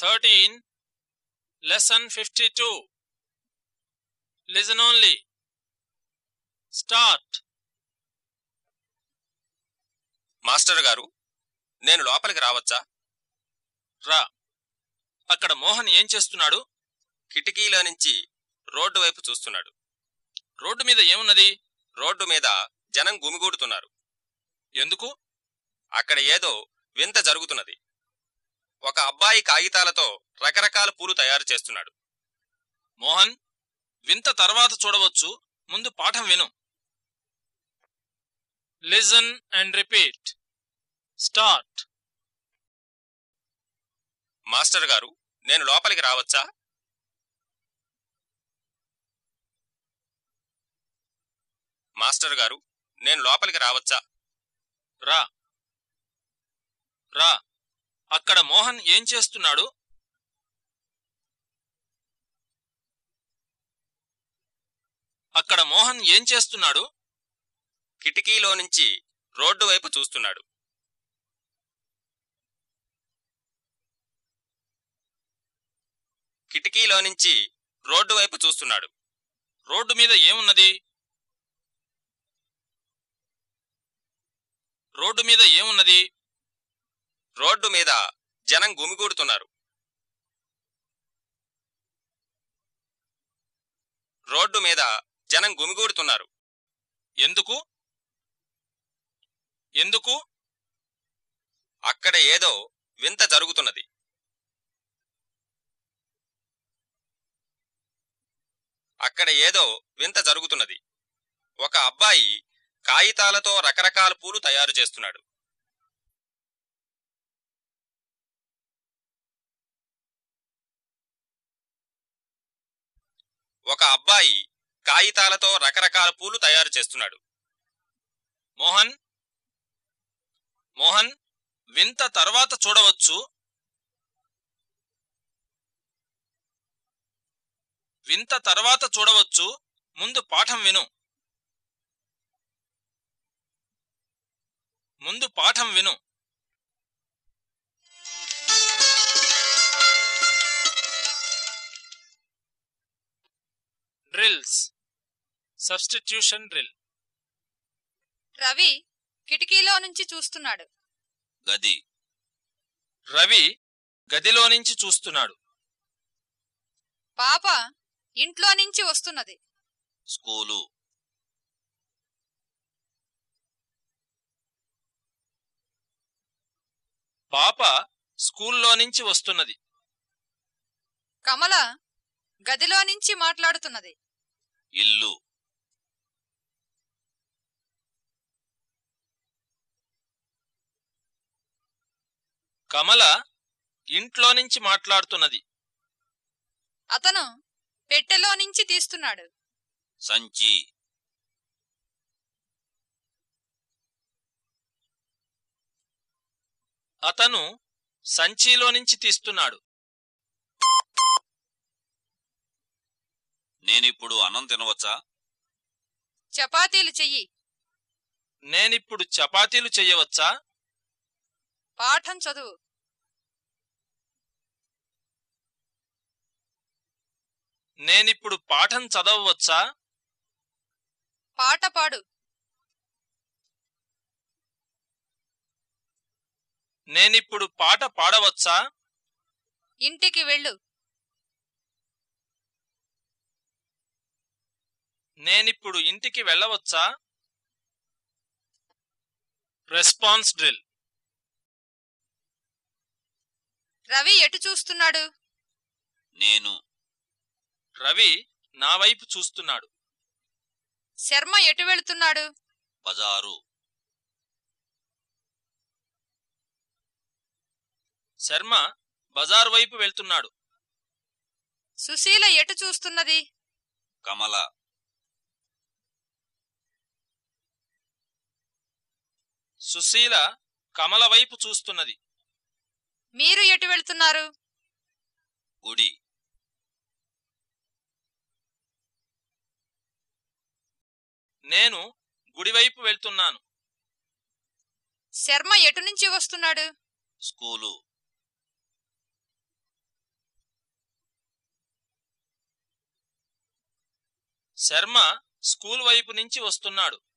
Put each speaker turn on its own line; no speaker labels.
Thirteen lesson fifty two listen only start
master గారు నేను లోపలికి రావచ్చా?
రా. అక్కడ మోహన్ ఏం చేస్తున్నాడు?
కిటికీలో నుంచి రోడ్డు వైపు చూస్తున్నాడు.
రోడ్డు మీద ఏమున్నది?
రోడ్డు మీద జనం గుమిగూడుతున్నారు.
ఎందుకు?
అక్కడ ఏదో వింత జరుగుతున్నది. ఒక అబ్బాయి కాగితాలతో రకరకాల పూలు తయారు చేస్తున్నాడు.
మోహన్ వింత తర్వాత చూడవచ్చు ముందు పాఠం విను. Listen and repeat start
master గారు నేను లోపలికి రావచ్చా? మాస్టర్ గారు నేను లోపలికి రావచ్చా?
రా. రా. అక్కడ మోహన్ ఏం చేస్తున్నాడు? అక్కడ మోహన్ ఏం చేస్తున్నాడు?
కిటికీలో నుంచి రోడ్డు వైపు చూస్తున్నాడు. కిటికీలో నుంచి రోడ్డు వైపు చూస్తున్నాడు.
రోడ్డు మీద ఏమున్నది? రోడ్డు మీద ఏమున్నది?
రోడ్డు మీద జనం గుమిగూడుతున్నారు. రోడ్డు మీద జనం గుమిగూడుతున్నారు.
ఎందుకు? ఎందుకు?
అక్కడ ఏదో వింత జరుగుతున్నది. అక్కడ ఏదో వింత జరుగుతున్నది. ఒక అబ్బాయి కాగితాలతో రకరకాల పూలు తయారు చేస్తున్నాడు. అబ్బాయి కాగితాలతో రకరకాల పూలు తయారు చేస్తున్నాడు.
మోహన్? మోహన్ వింత తర్వాత చూడవచ్చు. వింత తర్వాత చూడవచ్చు. ముందు పాఠం విను. ముందు పాఠం విను. డ్రిల్స్ సబ్స్టిట్యూషన్ డ్రిల్
రవి కిటికీలో నుంచి చూస్తున్నాడు.
గది.
రవి గదిలో నుంచి చూస్తున్నాడు.
పాప ఇంట్లో నుంచి వస్తున్నది.
స్కూలు.
పాప స్కూల్లో నుంచి వస్తున్నది.
కమల గదిలో నుంచి మాట్లాడుతున్నది.
ఇల్లు.
కమల ఇంట్లో నుంచి మాట్లాడుతున్నది.
అతను పెట్టెలో నుంచి తీస్తున్నాడు.
సంచి.
అతను సంచిలో నుంచి తీస్తున్నాడు.
నేనిప్పుడు అన్నం తినవచ్చా?
చపాతీలు చెయ్యి.
నేనిప్పుడు చపాతీలు చెయ్యవచ్చా?
పాఠం చదువు.
నేనిప్పుడు పాఠం చదవవచ్చా?
పాట పాడు.
నేనిప్పుడు పాట పాడవచ్చా?
ఇంటికి వెళ్ళు.
నేనిప్పుడు ఇంటికి వెళ్ళవచ్చా? Response drill.
రవి ఎటు చూస్తున్నాడు?
నేను.
రవి నా వైపు చూస్తున్నాడు.
శర్మ ఎటు వెళుతున్నాడు?
బజారు.
శర్మ బజార్ వైపు వెళ్తున్నాడు.
సుశీల ఎటు చూస్తున్నది?
కమల.
సుశీల కమల వైపు చూస్తున్నది.
మీరు ఎటు వెళ్తున్నారు?
గుడి.
నేను గుడివైపు వెళ్తున్నాను.
శర్మ ఎటు నుంచి వస్తున్నాడు?
స్కూలు.
శర్మ స్కూల్ వైపు నుంచి వస్తున్నాడు.